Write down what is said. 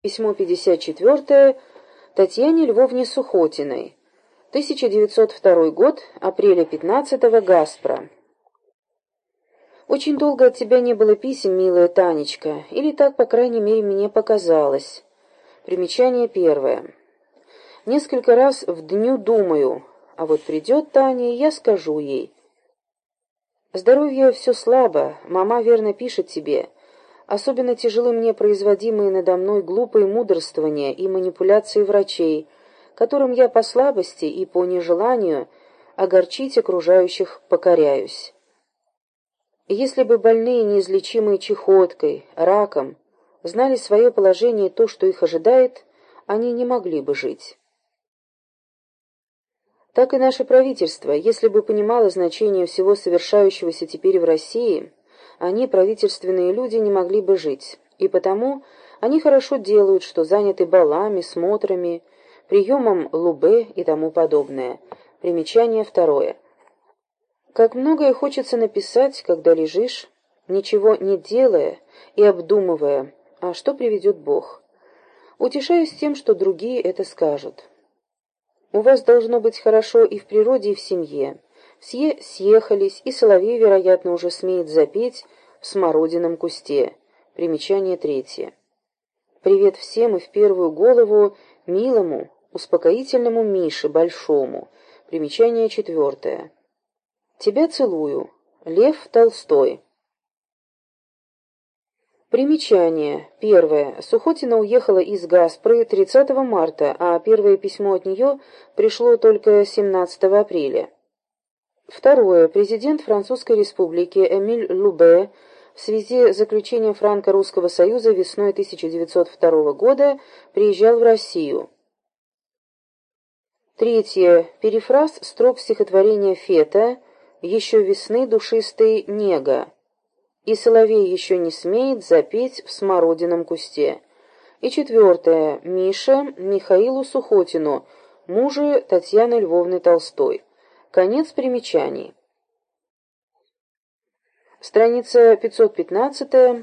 Письмо 54 Татьяне Львовне Сухотиной. 1902 год, апреля 15 -го, Гаспро. Очень долго от тебя не было писем, милая Танечка, или так, по крайней мере, мне показалось. Примечание первое. Несколько раз в дню думаю, а вот придет Таня, и я скажу ей. Здоровье все слабо, мама верно пишет тебе, Особенно тяжелы мне производимые надо мной глупые мудрствования и манипуляции врачей, которым я по слабости и по нежеланию огорчить окружающих покоряюсь. Если бы больные, неизлечимые чехоткой, раком, знали свое положение и то, что их ожидает, они не могли бы жить. Так и наше правительство, если бы понимало значение всего совершающегося теперь в России – они, правительственные люди, не могли бы жить. И потому они хорошо делают, что заняты балами, смотрами, приемом лубе и тому подобное. Примечание второе. Как многое хочется написать, когда лежишь, ничего не делая и обдумывая, а что приведет Бог. Утешаюсь тем, что другие это скажут. У вас должно быть хорошо и в природе, и в семье. Все съехались, и соловей, вероятно, уже смеет запеть в смородином кусте. Примечание третье. Привет всем и в первую голову милому, успокоительному Мише Большому. Примечание четвертое. Тебя целую. Лев Толстой. Примечание. Первое. Сухотина уехала из Гаспры 30 марта, а первое письмо от нее пришло только 17 апреля. Второе. Президент Французской республики Эмиль Лубе в связи с заключением Франко-Русского союза весной 1902 года приезжал в Россию. Третье. Перефраз строк стихотворения Фета «Еще весны душистой нега» и соловей еще не смеет запеть в смородином кусте. И четвертое. Миша Михаилу Сухотину, мужу Татьяны Львовны Толстой. Конец примечаний. Страница 515